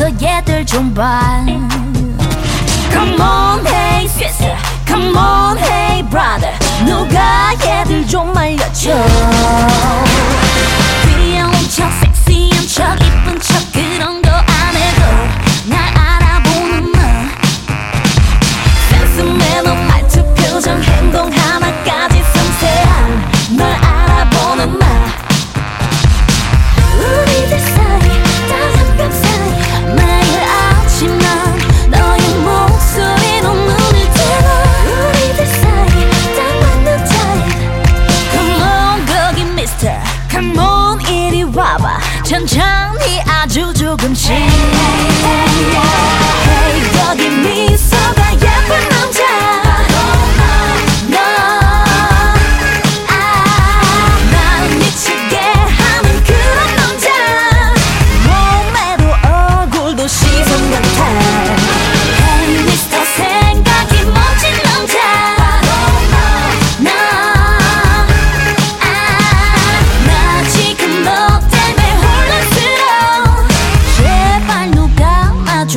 together, John Bond. Come on. 唱唱你啊，久久更亲。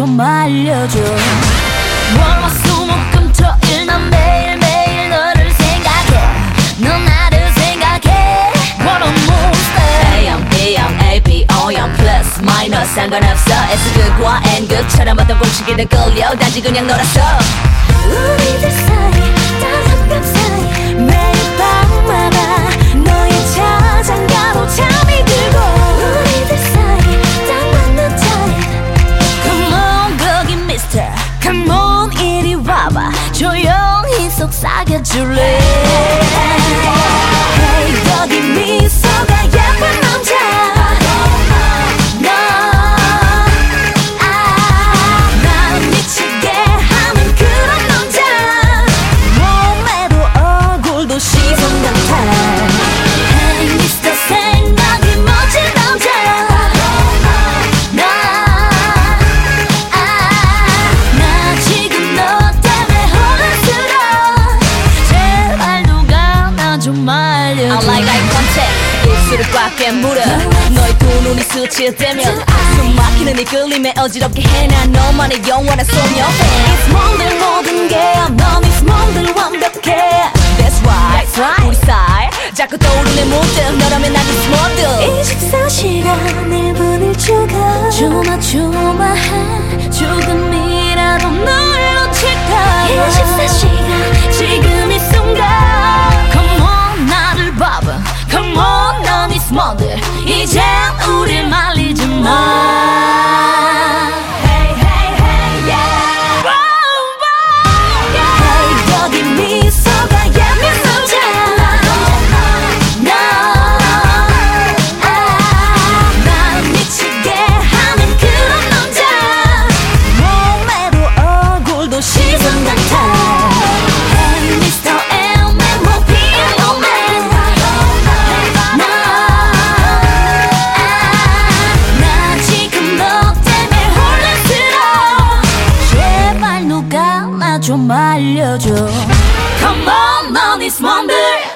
좀 알려줘. 월화수목금 토일 난 매일매일 너를 생각해. 넌 나를 생각해. What a monster. A형 B형 AB O형 플러스 마이너스 상관없어. S극과 N극처럼 어떤 골치기를 끌려. 단지 그냥 놀았어. 우리들 사이 따뜻한 사이. 속삭여줄래? 입술을 꽉 깨물어. 너의 두 눈이 스치되면 숨 막히는 이 끌림에 어지럽게 해난 너만의 영원한 소녀. It's more than 모든 게넌 It's more than 완벽해. That's right, That's right. 우리 사이 자꾸 떠오르네 문득 너라면 난 It's more than 24시간 1분을 추가 조마조마한 조금이라도 널 놓칠까 24 좀 알려줘 Come on, on this wonder